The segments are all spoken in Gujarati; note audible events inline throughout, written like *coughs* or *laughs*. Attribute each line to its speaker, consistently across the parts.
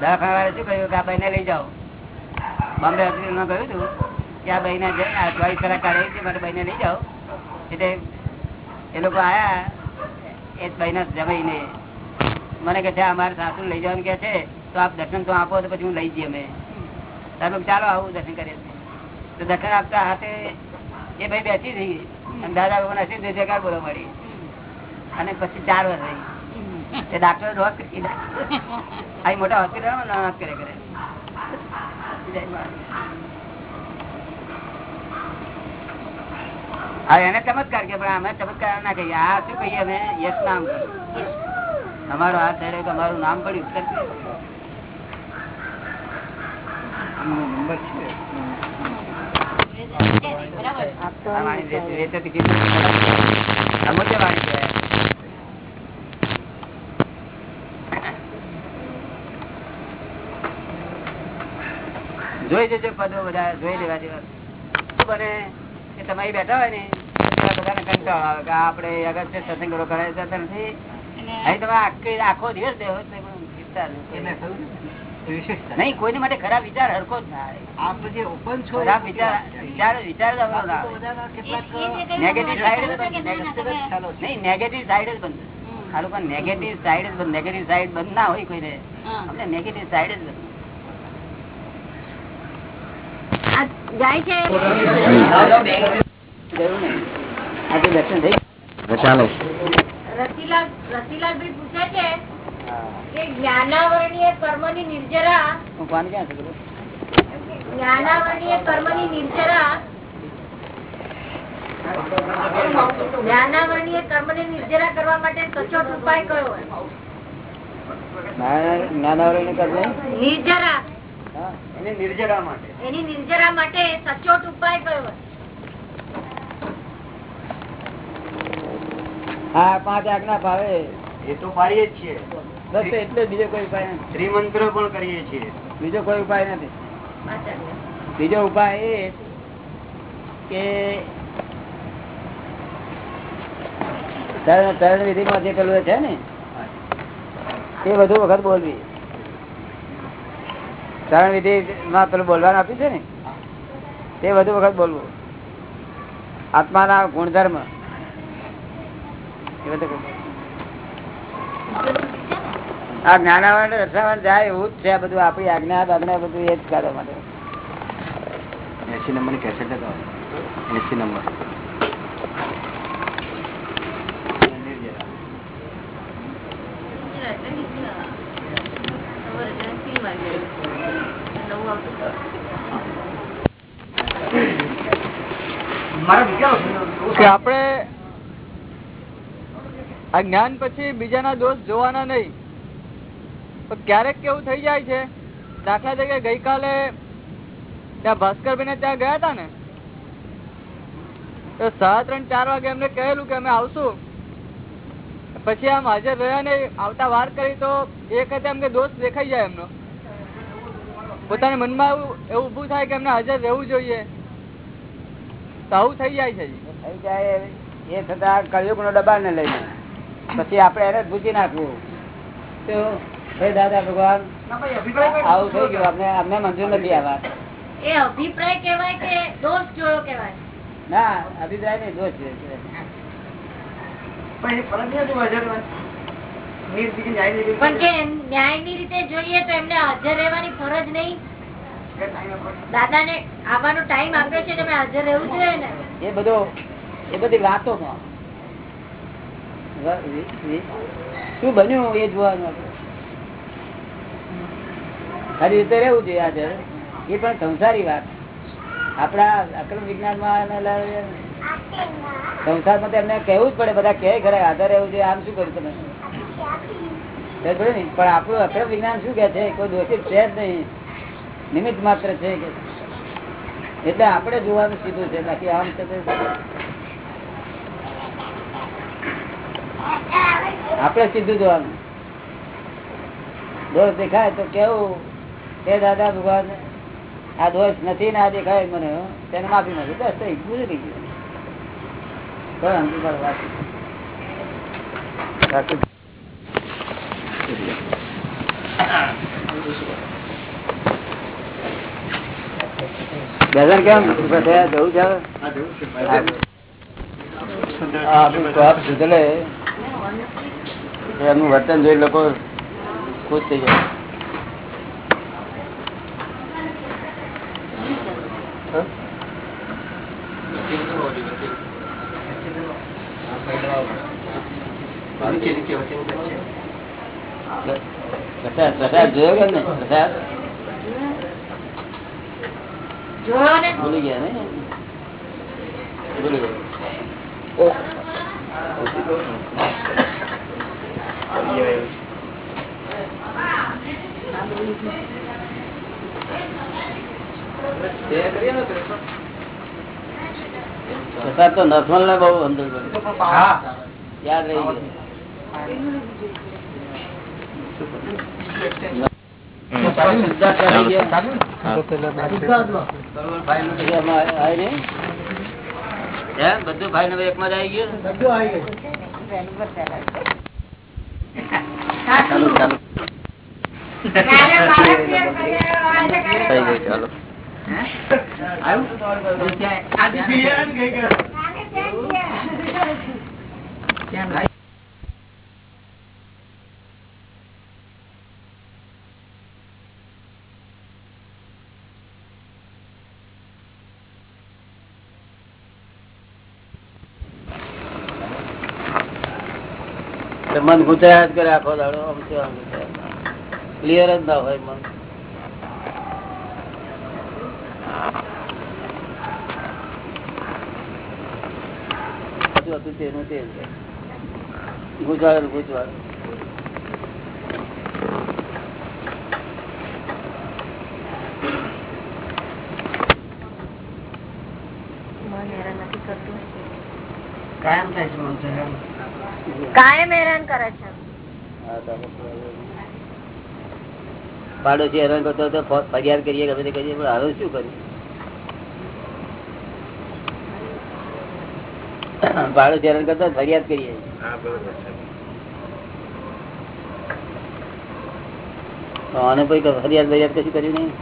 Speaker 1: દવાખાના શું કહ્યું? કે આ ભાઈ લઈ જાઓ. બોમ્બે હોસ્પિટલમાં કહ્યું કે આ ભાઈ ને ચોવીસ કલાક કાઢે છે મારે ભાઈ લઈ જાઓ. એટલે એ લોકો આયા, એ ભાઈ ના જમાઈને મને કે છે અમારે સાસુ લઈ જવાનું કે છે, તો આપ દર્શન તો આપો, તો પછી હું લઈ જઈએ અમે. તારું ચાલો આવું દર્શન કરીએ. તો દર્શન આપતા હાથે એ ભાઈ બેસી અને દાદા ભગવાન હસી દે જગાર બોલો મળી અને પછી ચાર વર્ષ એ ડાક્ટર ડોક અહીં મોટા હોસ્પિટલ નાના કરે કરે હા એને ચમત્કાર કે પણ અમે ચમત્કાર ના કહીએ આ શું કહીએ અમે? યશ નામ અમારો હાથ ધરે અમારું નામ પડ્યું. આ વાણી જોઈ જજો પદો બધા જોઈ લેવા જેવા. બને? કે તમારી બેઠા હોય ને તો બધાને કંટાળો આવે કે આપણે અગર છે સત્સંગ કરાય જતા નથી. અહીં તમે આખી આખો દિવસ દેવો. નહીં કોઈને માટે ખરાબ વિચાર હરખો જ ના આવે. ખરાબ વિચાર વિચાર વિચાર. નેગેટિવ સાઈડ નહીં નેગેટિવ સાઈડ જ બંધ. આ પણ નેગેટિવ સાઈડ જ બંધ નેગેટિવ સાઈડ બંધ ના હોય કોઈને. અમને નેગેટિવ સાઈડ જ બંધ
Speaker 2: આ જાય છે?
Speaker 1: આજે દર્શન થઈ
Speaker 3: ચાલો
Speaker 2: રતિલાલભાઈ પૂછે છે કે જ્ઞાનાવરણીય કર્મની નિર્જરા
Speaker 1: હું પાણી ક્યાં છું
Speaker 2: જ્ઞાનાવરણીય કર્મની નિર્જરા જ્ઞાનાવરણીય કર્મની નિર્જરા કરવા માટે સચોટ ઉપાય કયો હોય?
Speaker 1: કર્મ?
Speaker 2: નિર્જરા.
Speaker 4: એને નિર્જરા માટે.
Speaker 2: એની નિર્જરા માટે સચોટ ઉપાય કયો
Speaker 1: હા પાંચ આજ્ઞા ભાવે.
Speaker 4: એ તો પાડીએ જ છીએ.
Speaker 1: બસ એટલે બીજો કોઈ ઉપાય નથી.
Speaker 4: શ્રીમંત્ર પણ કરીએ છીએ.
Speaker 1: બીજો કોઈ ઉપાય નથી. બીજો ઉપાય એ કે તરણ વિધિ માં જે પેલું છે ને તે વધુ વખત બોલવી. તરણ વિધિ માં પેલું બોલવાનું આપ્યું છે ને? તે વધુ વખત બોલવું. આત્માના ગુણધર્મ. આ જ્ઞાનાવરણ રસાવણ જાય એવું જ છે. આ બધું આપણી આજ્ઞા આજ્ઞા બધું એ જ કરવા માટે.
Speaker 3: એસી નંબરની કેસેટ એસી નંબર.
Speaker 5: કે આપણે આ જ્ઞાન પછી બીજાના દોષ જોવાના નહીં. પણ ક્યારેક કેવું થઈ જાય છે? દાખલા તરીકે ગઈકાલે ત્યાં ભાસ્કરભાઈ ત્યાં ગયા હતા ને? તો સાડા ત્રણ, ચાર વાગે એમને કહેલું કે અમે આવશું. પછી આમ હાજર રહ્યા ને આવતા વાર કરી તો એ વખતે એમ કે દોષ દેખાઈ જાય એમનો. પોતાના મનમાં એવું એવું ઊભું થાય કે એમને હાજર રહેવું જોઈએ. તો આવું થઈ જાય છે
Speaker 1: થઈ જાય એ થતા કળિયુગ નો ડબ્બા ને લઈને. પછી આપડે એને ભૂસી નાખવું. તો હે દાદા ભગવાન આવું થઈ ગયું. અમને અમને મંજૂર નથી આ વાત.
Speaker 2: એ અભિપ્રાય કહેવાય કે દોષ જોયો કહેવાય?
Speaker 1: ના અભિપ્રાય નહીં દોષ
Speaker 4: પણ
Speaker 2: કે ન્યાયની રીતે જોઈએ તો એમને હાજર રહેવાની ફરજ નહીં. દાદા ને આવવાનો ટાઈમ આપ્યો છે, તમે હાજર રહેવું જોઈએ ને?
Speaker 1: એ બધો, એ બધી વાતો શું બન્યું એ જોવાનું. ખરી રીતે રહેવું જોઈએ આજે. એ પણ સંસારી વાત. આપણા અક્રમ વિજ્ઞાનમાં સંસારમાં તો એમને કહેવું જ પડે, બધા કહે ખરા, હાજર રહેવું જોઈએ. આમ શું કર્યું તમે? પણ આપણું અક્રમ વિજ્ઞાન શું કે છે? કોઈ દોષિત છે જ નહીં. નિમિત્ત માત્ર છે એટલે આપણે જોવાનું સીધું છે, બાકી આમ છે આપણે સીધું જોવાનું. દોષ દેખાય તો કેવું? કે દાદા ભગવાન, આ દોષ નથી ને આ દેખાય મને તેને માફી નથી બસ, થઈ ગુજરી ગયું. બરાબર સમજી બેસન કેમ જવું સુધરે એમનું વર્તન જોઈ લોકો ખુશ થઈ જાય પ્રસાદ પ્રસાદ જોયો કે નહીં પ્રસાદ
Speaker 2: જોયો ને
Speaker 1: ભૂલી ગયા ને? ભૂલી ગયા તો નરમલ ને બહુ અંદર યાદ રહી ગયું. બધું ભાઈ નંબર એક માં આવી ગયું? ચાલુ ચાલુ.
Speaker 2: કાલે
Speaker 1: થઈ ગયું ચાલો.
Speaker 2: કાલે ત્યાં
Speaker 1: મન ગુજરાત કરે આખો દાડો આમ ક્લિયર જ ના હોય મન. હતું તેનું તે ગુજરાત ગુજવાડે
Speaker 4: કાયમ થાય છે.
Speaker 2: કાયમ હેરાન કરે છે.
Speaker 1: પાડોશી હેરાન કરતો હતો તો ફરિયાદ કરીએ ગમે તે કરીએ પણ હવે શું કર્યું પાડોશી હેરાન કરતો ફરિયાદ કરીએ. તો આને કોઈ ફરિયાદ ફરિયાદ કશું કર્યું નહીં?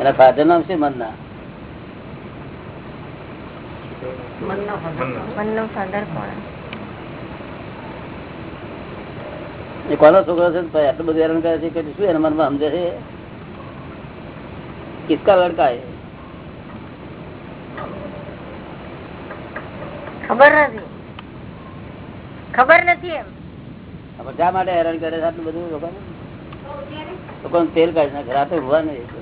Speaker 1: એના ફાધર નામ છે મનના. કોનો છોકરો છે આટલું બધું હેરાન કરે છે કે શું એના મનમાં સમજે છે? કિસકા લડકા હે
Speaker 2: ખબર નથી. ખબર નથી એમ.
Speaker 1: શા માટે હેરાન કરે છે આટલું બધું લોકોને? લોકોને તેલ કાઢી નાખે. રાતે હોવા નહીં.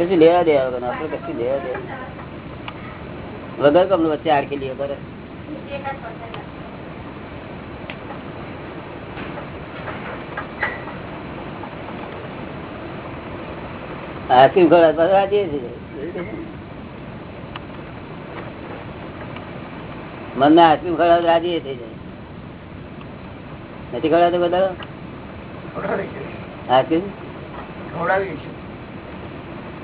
Speaker 1: કશું લેવા દેવા વગર આપડે કશું લેવા દેવા વગર કમ વચ્ચે આડકી લે કરે. રાજી થઈ જાય મનને આઈસ્ક્રીમ ખવડાવે તો રાજી થઈ જાય નથી ખવડાવતો બધા
Speaker 4: છીએ.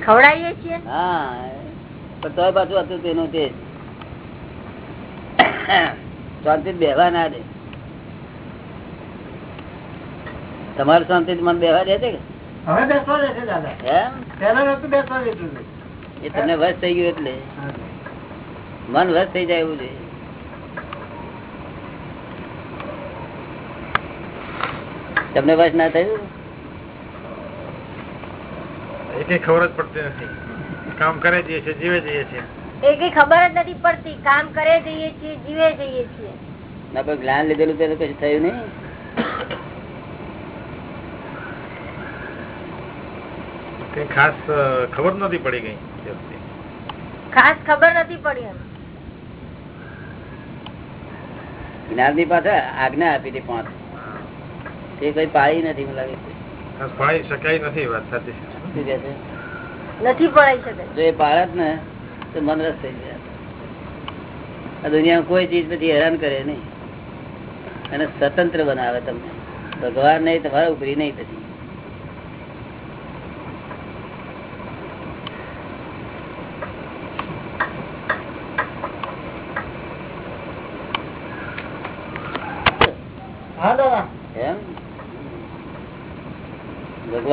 Speaker 2: ખવડાવીએ છીએ?
Speaker 1: હા. પણ તોય પાછું હતું તેનું તે. શાંતિ બેહવા ના દે. તમારે શાંતિ મન બેહવા દે છે. એ તમને વસ થઈ ગયું એટલે. મન વશ થઈ જાય એવું છે. તમને વશ ના થયું?
Speaker 6: એ ખબર જ પડતી નથી. કામ કરે જઈએ છે જીવે જઈએ છે
Speaker 2: એ કઈ ખબર જ નથી પડતી. કામ કરે જઈએ છીએ જીવે જઈએ છીએ.
Speaker 1: ના પણ જ્ઞાન લીધેલું તેને કશું થયું નહીં.
Speaker 6: ખાસ ખબર નથી પડી ગઈ
Speaker 2: ખાસ ખબર નથી પડી
Speaker 1: જ્ઞાનની પાછળ આજ્ઞા આપી હતી પાંચ. તે કઈ પાળી નથી મને લાગે.
Speaker 6: શકાય નથી વાત સાચી.
Speaker 1: શું કહે છે
Speaker 2: નથી પડાઈ શકે.
Speaker 1: જો એ પાળત ને તો મન રસ થઈ જાય. આ દુનિયામાં કોઈ ચીજ પછી હેરાન કરે નહીં. અને સ્વતંત્ર બનાવે તમને. ભગવાન નહીં તમારા ઉપરી નહીં પછી
Speaker 7: હા દાદા
Speaker 1: એમ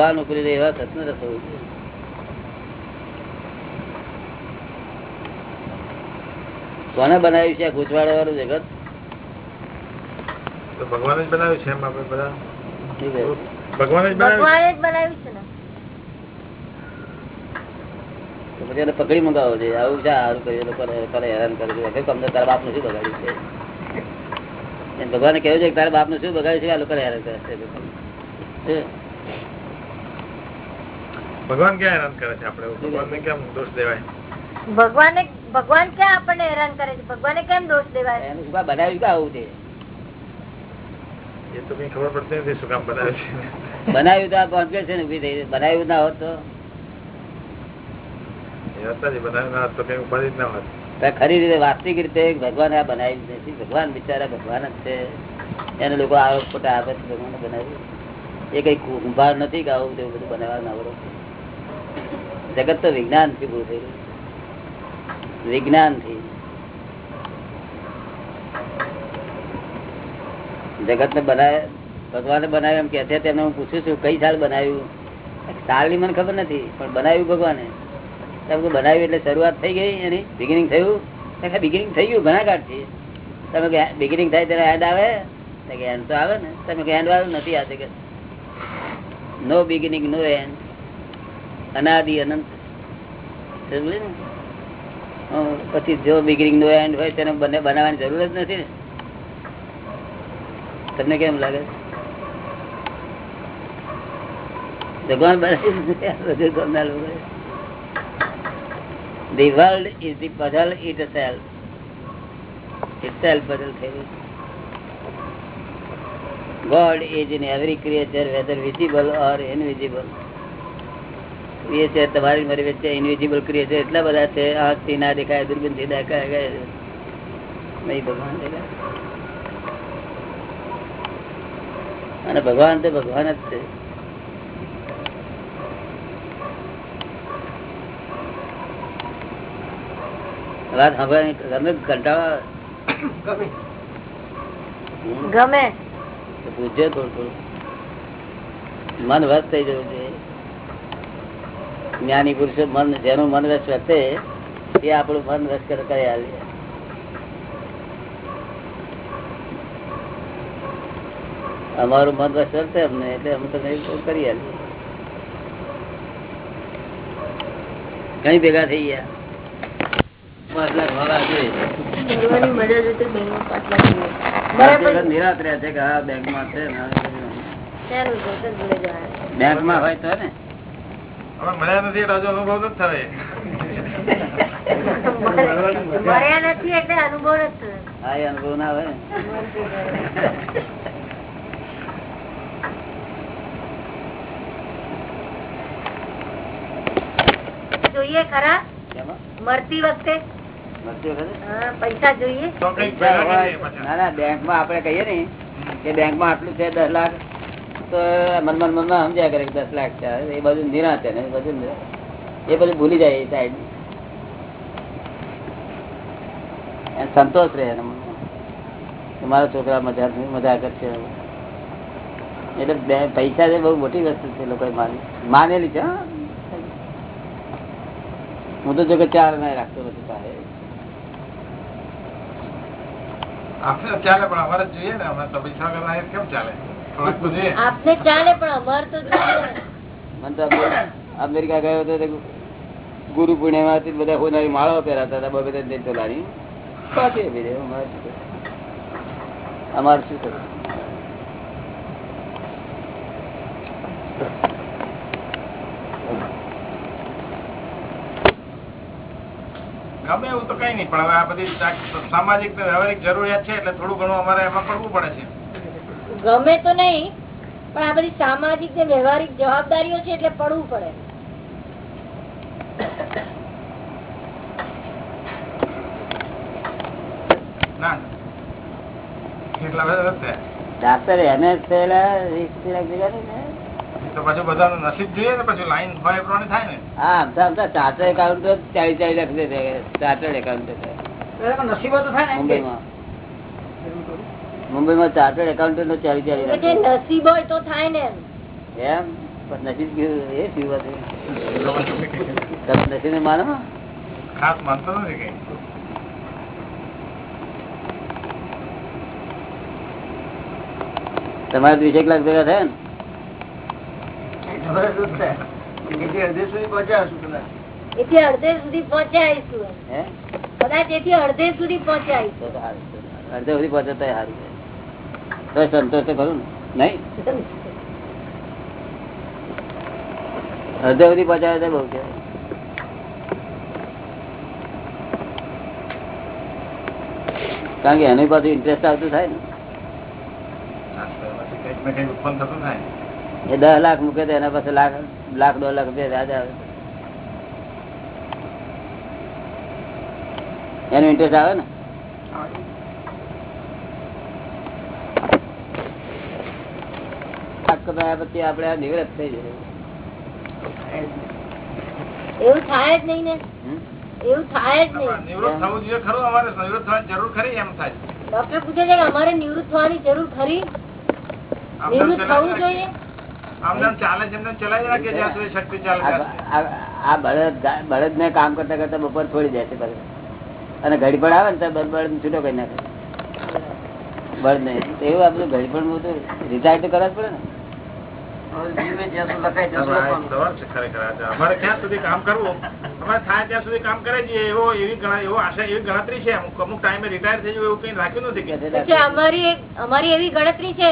Speaker 1: ભગવાન ઉપર એવા સત્ન રસ હોવું જોઈએ. કોને બનાવ્યું છે ગુજવાડા વાળું જગત?
Speaker 6: ભગવાન જ બનાવ્યું છે એમ આપણે બધા? ભગવાન જ બનાવ્યું
Speaker 2: ભગવાને જ છે ને.
Speaker 1: તો પછી એને પકડી મંગાવો છે આવું છે સારું કર્યું લોકોને હેરાન કરે છે. તમને તારા બાપનું શું બગાડ્યું છે? ભગવાને કહ્યું છે કે તારા બાપનું શું બગાડ્યું છે? આ લોકોને હેરાન કરે છે?
Speaker 6: ભગવાન ક્યાં હેરાન કરે છે આપણે? ભગવાનને કેમ દોષ દેવાય?
Speaker 2: ભગવાને ભગવાન ક્યાં આપણને હેરાન કરે છે? ભગવાને કેમ દોષ દેવાય?
Speaker 1: બનાવ્યું? કે આવું છે?
Speaker 6: એ તો કઈ ખબર પડતી નથી શું કામ બનાવે છે.
Speaker 1: બનાવ્યું તો આ કોન્ફિડન્સ ઊભી થઈ. બનાવ્યું ના હોત તો?
Speaker 6: એ હતા જ બનાવ્યું ના હોત તો કઈ ઉપાધિ જ ના હોત.
Speaker 1: તો ખરી રીતે વાસ્તવિક રીતે ભગવાન આ બનાવ્યું નથી ભગવાન બિચારા ભગવાન જ છે. એને લોકો આરોપ ખોટા આપે છે ભગવાન બનાવ્યું. એ કઈ કુંભાર નથી કે આવું તેવું બધું બનાવવાનું આવડો. જગત તો વિજ્ઞાનથી પૂરું થયેલું વિજ્ઞાનથી જગત ને બનાવે ભગવાને બનાવ્યું એમ કે છે તેમને હું પૂછું છું, કઈ સાલ બનાવ્યું? સાલની મને ખબર નથી, પણ બનાવ્યું ભગવાને. તમે બનાવ્યું એટલે શરૂઆત થઈ ગઈ, એની બિગિનિંગ થયું? બિગિનિંગ થઈ ગયું, ઘણા કાઢ છે તમે બિગિનિંગ થાય ત્યારે એન્ડ આવે? કે એન્ડ તો આવે ને. તમે કે એન્ડ વાળું નથી આ જગત નો બિગિનિંગ નો એન્ડ અનાદિ અનંત પછી જો બિગિનિંગ નો એન્ડ હોય તેને બને બનાવવાની જરૂર જ નથી ને તમને કેમ લાગે ભગવાન બનાવી લોકો The world is the puzzle itself. Itself puzzle થયેલું. God is in every creature, whether visible or invisible. Creature તમારી મારી વચ્ચે ઇનવિઝિબલ છે એટલા બધા છે આંખથી ના દેખાય દુર્બીનથી દેખાય નહીં ભગવાન દેખાય અને ભગવાન તો ભગવાન જ છે. વાત સાંભળવાની ગમે કંટાળા
Speaker 2: ગમે.
Speaker 1: તો પૂછજો થોડું થોડું. મન વસ થઈ જવું છે જ્ઞાની પુરુષો મન જેનું મન રસ વર્તે એ આપણું મન રસ કરે આલે અમારું મન રસ વર્તે અમને એટલે અમે તમે કરી આલીએ કઈ ભેગા થઈ ગયા. પાંચ લાખ વાળા જોઈએ
Speaker 2: નિરાત મજા જ હતી બેંકમાં પાંચ લાખ જોઈએ. બરાબર.
Speaker 1: નિરાશ રહે છે કે આ બેંકમાં છે. બેંકમાં હોય તો ને.
Speaker 6: હવે મળ્યા નથી એટલે અનુભવ જ થાય
Speaker 2: મળ્યા નથી એટલે અનુભવ નથી થયો.
Speaker 1: અનુભવ ના હોય
Speaker 2: જોઈએ ખરા? મરતી વખતે
Speaker 1: મરતી વખતે?
Speaker 2: હા, પૈસા જોઈએ.
Speaker 1: ના ના બેંકમાં આપડે કહીએ ને કે બેંકમાં આટલું છે દસ લાખ તો મન મન મન સમજ્યા કરે દસ લાખ છે. એ બધું નિરાશ ને બધું એ બધું ભૂલી જાય એ સાઈડ સંતોષ રહે એના મારા છોકરા મજા મજા કરશે. એટલે બે- પૈસા છે બહુ મોટી વસ્તુ છે લોકોએ માની. માનેલી છે, હું. તો જો કે ચાર ના રાખતો નથી તારે.
Speaker 6: આપણે ચાલે, પણ અમારે જોઈએ ને. અમારે તો પૈસા કેમ ચાલે?
Speaker 2: આપને ચાલે પણ અમાર તો જોઈએ
Speaker 1: મને તો અમેરિકા- ગયો હતો ગુરુ પૂર્ણિમા હતી બધા હોનારી માળો પહેરાતા હતા બબે ત્રણ તોલાની અમારે શું કરવું?
Speaker 6: ગમે એવું તો કઈ નહીં પણ હવે આ બધી સામાજિક ને વ્યવહારિક જરૂરિયાત છે એટલે થોડું ઘણું અમારે એમાં પડવું પડે છે.
Speaker 2: ગમે તો નહીં પણ આ બધી સામાજિક ને વ્યવહારિક જવાબદારીઓ છે એટલે પડવું પડે.
Speaker 1: ડાક્ટર એને
Speaker 6: નસીબ જોઈએ ને પછી લાઈન હોય પ્રમાણે થાય ને.
Speaker 1: હા ચાર્ટર્ડ એકાઉન્ટ ચાલીસ ચાલીસ લાખ દે ચાર્ટર્ડ એકાઉન્ટ
Speaker 7: નસીબો તો થાય ને
Speaker 1: મુંબઈમાં મુંબઈમાં ચાર્ટર્ડ એકાઉન્ટન્ટ નો ચાલી ચાલી
Speaker 2: નસીબ હોય તો થાય ને એમ.
Speaker 1: એમ? પણ નસીબ એ શું હતું તમે નસીબ માનો?
Speaker 6: ખાસ માનતો નથી
Speaker 1: તમારે વીસેક લાખ ભેગા થયા ને?
Speaker 3: અડધે સુધી પહોંચ્યા
Speaker 2: અડધે સુધી પહોંચ્યા
Speaker 1: સારું. અડધે સુધી પહોંચતા સારું છે તો સંતોષ તો ખરું ને? નહીં? સુધી પહોંચાડે છે બહુ કારણ કે એની પાછું ઇન્ટરેસ્ટ આવતું થાય ને. એ દસ લાખ મૂકે તો એના પાસે લાખ લાખ દોઢ લાખ રૂપિયા વ્યાજ આવે. એનું ઇન્ટરેસ્ટ આવે ને? કમાયા પછી આપડે આ નિવૃત્ત થઈ જાય
Speaker 2: એવું થાય જ નહીં ને. એવું થાય જ નહીં.
Speaker 6: નિવૃત્ત થવું જોઈએ ખરું અમારે નિવૃત્ત થવાની જરૂર ખરી એમ થાય.
Speaker 2: ડોક્ટર પૂછે છે કે અમારે નિવૃત્ત થવાની જરૂર ખરી? નિવૃત્ત થવું જોઈએ?
Speaker 6: આમ તેમ ચાલે છે એમ તેમ ચલાવી રાખીએ જ્યાં સુધી શક્તિ ચાલે ત્યાં સુધી.
Speaker 1: આ- આ બળદ ને કામ કરતા કરતા બપોર છોડી દે છે. અને ઘડી પણ આવે ને તો બળદ છૂટો કરી નાખે. બળદ ને એવું આપણું ઘડી પણ બધું રિટાયર તો કરવા જ પડે ને.
Speaker 6: અમારે ક્યાં સુધી કામ કરવું. અમારે થાય ત્યાં સુધી કામ કરે છે. એવો એવી એવો આશા એવી ગણતરી છે. અમુક અમુક ટાઈમે રિટાયર થઈ જવું એવું કઈ રાખ્યું નથી કે
Speaker 2: અમારી અમારી એવી ગણતરી છે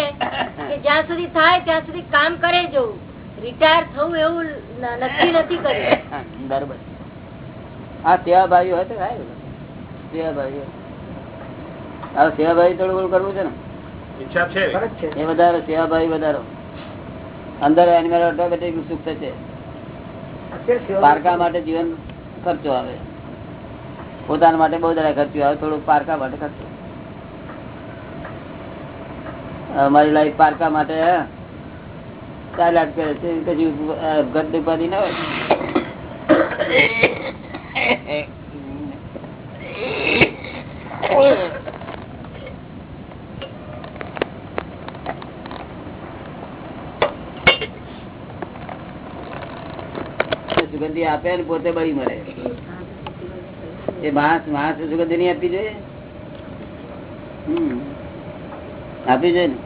Speaker 2: કે જ્યાં સુધી થાય ત્યાં સુધી કામ કરે જવું રિટાયર થવું એવું નક્કી નથી કર્યું. *laughs*
Speaker 1: બરોબર. હા સેવાભાવી હોય તો થાય સેવાભાવી હવે સેવાભાવી થોડું ઘણું કરવું છે ને?
Speaker 6: ઈચ્છા છે.
Speaker 1: એ વધારો સેવાભાઈ વધારો અંદર એનિમલ ઓટોમેટિક સુખ થશે. પારકા માટે જીવન ખર્ચો આવે. પોતાના માટે બહુ જરા ખર્ચો આવે થોડું પારકા માટે ખર્ચો. અમારી લાઈફ પારકા માટે જ કરે છે પછી ઘર ઉપાધિ ના હોય. *coughs* *coughs* સુગંધી આપે ને પોતે બળી મળે એ માણસ માણસ સુગંધી નહીં આપવી જોઈએ. આપવી જોઈએ ને.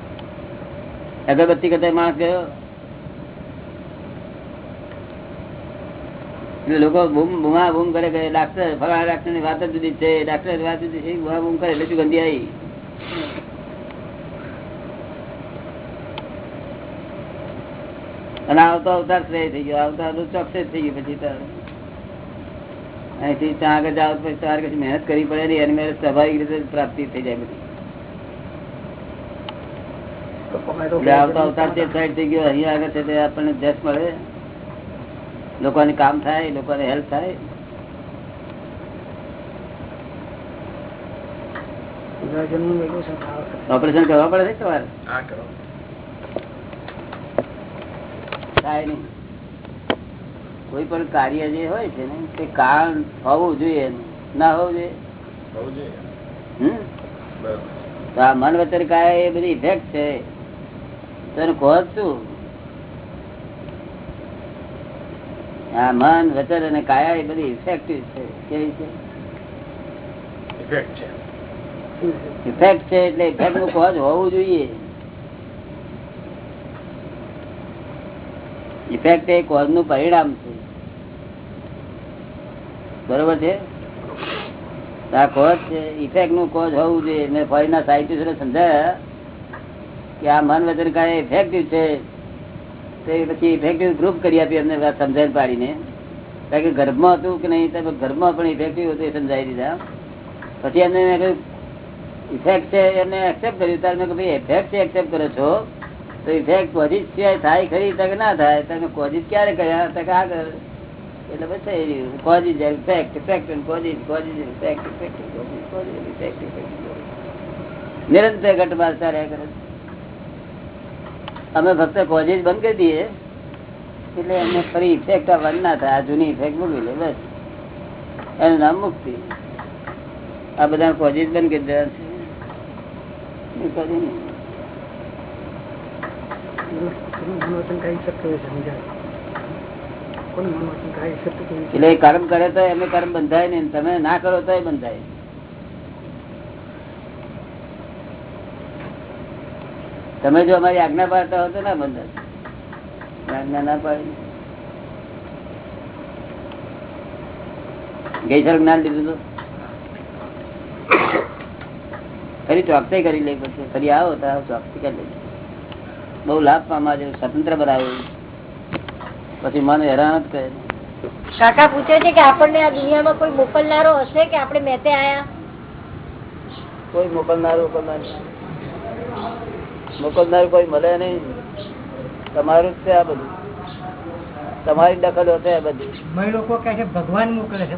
Speaker 1: અગરબત્તી કરતા માણસ ગયો. એટલે લોકો બૂમ, બૂમા બૂમ કરે કે ડાક્ટર, ફલાણા ડાક્ટરની વાત જુદી છે ડાક્ટર વાત જુદી છે, બૂમા બૂમ કરે એટલે સુગંધી આવી. અને આવતો અવતાર શ્રેય થઈ ગયો. આવતા ચોકસે થઈ ગયું પછી અહીંથી ત્યાં આગળ જાવ પછી તમારે કશું મહેનત કરવી પડે નહીં. એની મહેનત સ્વાભાવિક રીતે પ્રાપ્તિ થઈ જાય બધી. આવતો અવતાર તે સાઈડ થઈ ગયો અહીંયા આગળ છે તે આપણને જશ મળે. લોકોને કામ થાય લોકોને હેલ્પ થાય. ઓપરેશન કરવા પડે છે તમારે?
Speaker 6: હા કરો
Speaker 1: થાય નહીં. કોઈ પણ કાર્ય જે હોય છે ને તે કારણ હોવું જોઈએ ના હોવું જોઈએ. હમ? તો આ મન વચન કાયા એ બધી ઇફેક્ટ છે. તને કહો છું આ મન વચન અને કાયા એ બધી ઇફેક્ટિવ છે. કેવી છે?
Speaker 6: ઇફેક્ટ છે.
Speaker 1: ઇફેક્ટ છે એટલે ઇફેક્ટનું કોજ હોવું જોઈએ. ઇફેક્ટ એ કોઝનું પરિણામ છે. બરોબર છે? આ કોઝ છે ઇફેક્ટનું કોઝ હોવું જોઈએ. મેં ફોરીના સાયન્ટિસ્ટને સમજાયા કે આ મન વચન કાય ઇફેક્ટિવ છે. તે પછી ઇફેક્ટિવ ગ્રુપ કરી આપી અમને સમજાવી પાડીને. કારણ કે ગર્ભમાં હતું કે નહીં, તો ગર્ભમાં પણ ઇફેક્ટિવ હતું એ સમજાવી દીધા. પછી એમને ઇફેક્ટ છે, એમને એક્સેપ્ટ કર્યું. ત્યારે મેં કહ્યું, ભાઈ ઇફેક્ટ છે એક્સેપ્ટ કરો છો. તો ઇફેક્ટ સિવાય થાય, ખરી તક ના થાય તમે કોઝિસ ક્યારે કર્યા? તક આગળ એટલે બસ થઈ રહ્યું. કોઝિસ ઇફેક્ટ ઇફેક્ટ અને causes causes effect effect causes effect effect નિરંતર ઘટમાં ચાલ્યા કરે. અમે ફક્ત કોઝિસ બંધ કરી દઈએ. એટલે એમને ફરી ઇફેક્ટ આવવાની ના થાય. આ જૂની ઇફેક્ટ મૂકી લે, બસ. એનું નામ મુક્તિ. આ બધા કોઝિસ બંધ કરી દેવા છે. કરી નહીં.
Speaker 7: મનોવચન કાઢી શકતો હોય સમજાય કોઈ મનોવચન કાઢી શકતું હોય
Speaker 1: એટલે કર્મ કરે તો એમને કર્મ બંધાય ને તમે ના કરો તો બંધાય. તમે જો અમારી આજ્ઞા પાડતા હો તો ના બંધાય. આજ્ઞા ના પાડી. ગઈ સર જ્ઞાન લીધું તો? ફરી ચોકસાઈ કરી લે પછી. ફરી આવો તો ચોકસી કરી લેજો બહુ લાભ પામવા જેવું સ્વતંત્ર બનાવ્યું. પછી મન હેરાન જ કરે
Speaker 2: કાકા પૂછે છે કે આપણને આ દુનિયામાં કોઈ મોકલનારો હશે કે આપણે મેતે આયા?
Speaker 1: કોઈ મોકલનારો મોકલનાર કોઈ મળે નહીં. તમારું જ છે આ બધું. તમારી દખલ હશે આ બધી.
Speaker 7: લોકો કહે છે ભગવાન મોકલે છે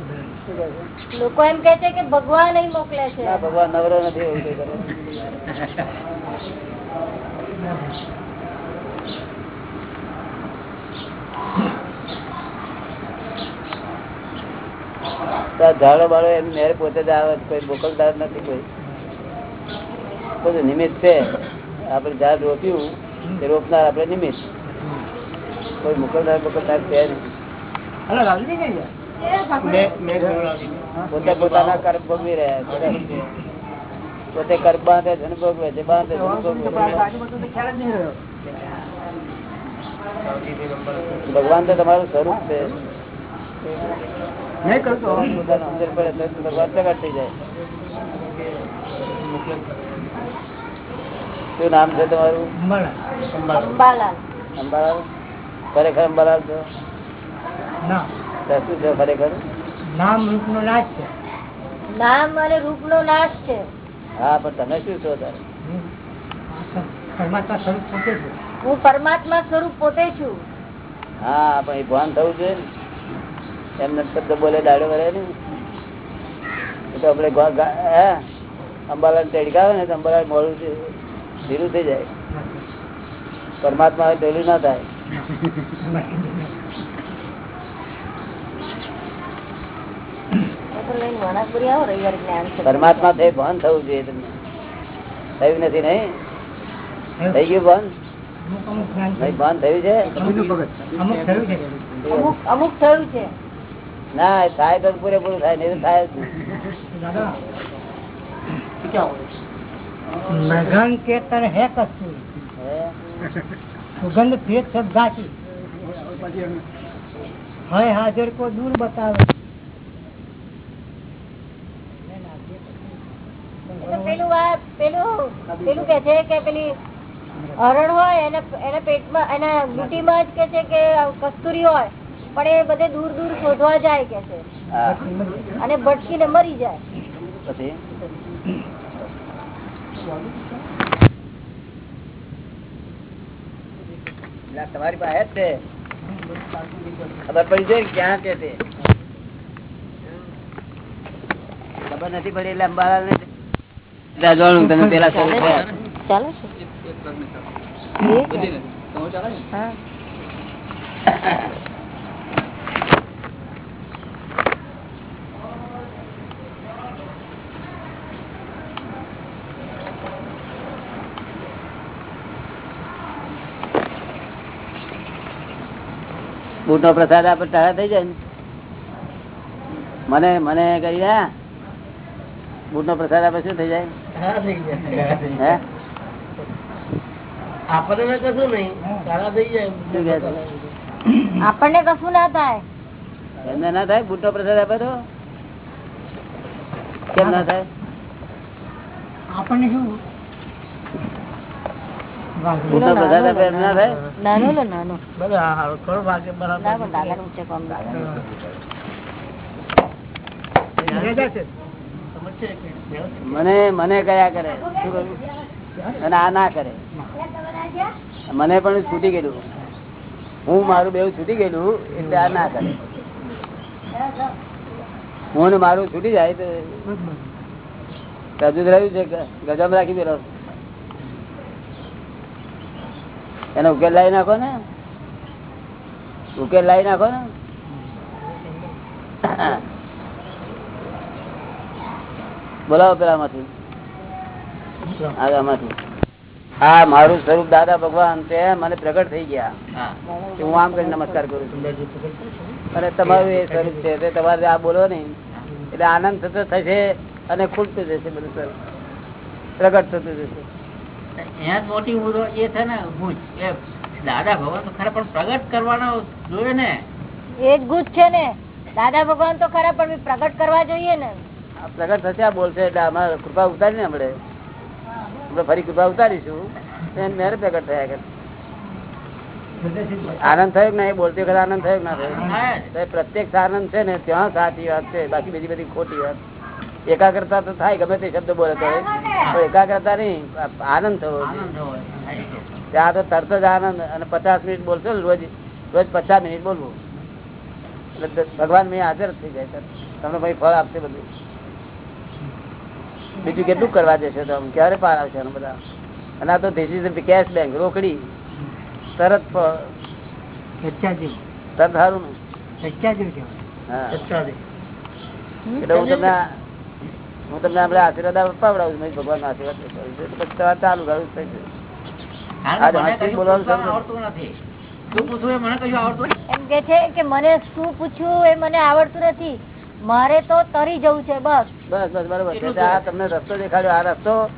Speaker 2: લોકો એમ કે છે કે ભગવાન અહીં મોકલે છે.
Speaker 1: ના ભગવાન નવરો નથી એવું *laughs* કઈ કરે તો આ ઝાડો બાળો એમ મેરે પોતે જ આવે કોઈ મોકલતા નથી કોઈ. બધું નિમિત્ત છે. આપણે ઝાડ રોપ્યું તે રોપનાર આપણે નિમિત્ત. કોઈ મોકલનાર મોકલદાર છે નહીં. પોતે પોતાના કર્મ ભોગવી રહ્યા પોતે કર્મ બાંધે ભોગવે છે બાંધે ભોગવે ભગવાન તો તમારું સ્વરૂપ છે.
Speaker 7: નહીં કરતો
Speaker 1: પોતાને સમજણ પડે તો ભગવાન પ્રગટ થઈ જાય શું નામ છે તમારું?
Speaker 2: અંબાલાલ.
Speaker 1: ખરેખર અંબાલાલ છો? શું છે ખરેખર?
Speaker 7: નામ રૂપનો નાશ છે.
Speaker 2: નામ અને રૂપ નો નાશ છે.
Speaker 1: હા પણ તમે શું છો
Speaker 7: પરમાત્મા સ્વરૂપ પોતે છું.
Speaker 2: હું પરમાત્મા સ્વરૂપ પોતે છું.
Speaker 1: હા પણ એ ભાન થવું જોઈએ ને. એમને શબ્દ બોલે દાડો કરે ને તો આપણે ગો- ગા- હે? અંબાલાલ તેડકાવે ને તો અંબાલાલ મોડું ધીરું થઈ જાય. પરમાત્મા પેલું ના થાય. પરમાત્મા થઈ ભાન થવું જોઈએ તમને. થયું નથી નહીં? થઈ ગયું ભાન? ભાન થયું છે?
Speaker 7: અમુક થયું છે
Speaker 2: અમુક અમુક થયું છે
Speaker 1: ના થાય તો પૂરેપૂરું થાય નહીં થાય
Speaker 7: કેતન હે સુગંધ સબ હોય હાજર કો દૂર બતાવે.
Speaker 2: પેલું આ પેલું પેલું કે છે કે પેલી હરણ હોય એને એને પેટમાં એના ગુટીમાં જ કે છે કે કસ્તુરી હોય. પણ એ બધે દૂર દૂર શોધવા જાય કે છે. અને ભટકીને મરી જાય.
Speaker 1: પછી? તમારી પાસે જ છે. ખબર પડી જાય ક્યાં છે. તે ખબર નથી પડી એટલે અંબાલાલ ને જાણવું તમે પેલા
Speaker 2: ચાલે છે.
Speaker 1: બુટ નો પ્રસાદ આપડે તારા થઈ જાય મને મને કરી ના બુટ નો પ્રસાદ આપડે શું થઈ જાય?
Speaker 7: આપણને કશું નહીં. થઈ જાય?
Speaker 2: આપણને કશું ના થાય.
Speaker 1: એમને ના થાય? બુટ નો પ્રસાદ આપે તો? કેમ ના થાય?
Speaker 7: આપણને શું
Speaker 1: મને મને કયા કરે? શું અને આ ના કરે. મને પણ છૂટી ગયેલું. હું મારું બેવું છૂટી ગયેલું એટલે આ ના કરે. હું ને મારું છૂટી જાય તો હજુ રહ્યું છે ગજબ રાખી દેલો એનો ઉકેલ લાવી નાખો ને. ઉકેલ લાવી નાખો ને. બોલાવો પેલા માંથી આમાંથી. હા મારું સ્વરૂપ દાદા ભગવાન તે મને પ્રગટ થઈ ગયા.
Speaker 4: હું.
Speaker 1: આમ કરી નમસ્કાર કરું છું. અને તમારું એ સ્વરૂપ છે તે તમારે આ બોલો ને એટલે આનંદ થતો થશે અને ખુલતું જશે બધું સ્વરૂપ. પ્રગટ થતું જશે.
Speaker 4: અહીંયા મોટી મુદ્દો એ છે ને હું એ દાદા ભગવાન તો ખરા પણ પ્રગટ કરવાનો જોઈએ ને.
Speaker 2: એ જ ગુજ છે ને. દાદા ભગવાન તો ખરા પણ પ્રગટ કરવા જોઈએ ને.
Speaker 1: પ્રગટ થશે આ બોલશે એટલે અમારે કૃપા ઉતારી ને આપણે આપણે ફરી કૃપા ઉતારીશું. મેરે પ્રગટ થયા કરે. આનંદ થયો ને ના એ બોલતી વખતે આનંદ થયો ના થયો? પ્રત્યક્ષ આનંદ છે ને ત્યાં સાચી વાત છે બાકી બીજી બધી ખોટી વાત. એકાગ્રતા તો થાય ગમે તે શબ્દ બોલે તો એકાગ્રતા નહીં આનંદ થવો. ત્યાં તો તરત જ આનંદ અને પચાસ મિનિટ બોલશો ને રોજ રોજ પચાસ મિનિટ બોલવું. એટલે ભગવાન મેં હાજર થઈ જાય સર તમને ભાઈ ફળ આપશે બધું. બીજું કેટલું કરવા જશે તો આમ? ક્યારે પાર આવશે આને બધા? અને આ તો ધીસ ઇઝ કેશ બેંક રોકડી. તરત ફળ તરત સારું ને? હા. એટલે હું તમને હું તમને આપણે આશીર્વાદ અપાવડાવું છું ભગવાન આશીર્વાદ પછી તમારે ચાલુ કરું થઈ
Speaker 2: છે. મને શું પૂછ્યું એ મને આવડતું નથી. મારે તો તરી જવું છે બસ.
Speaker 1: બસ બસ બરોબર આ તમને રસ્તો દેખાડ્યો આ રસ્તો.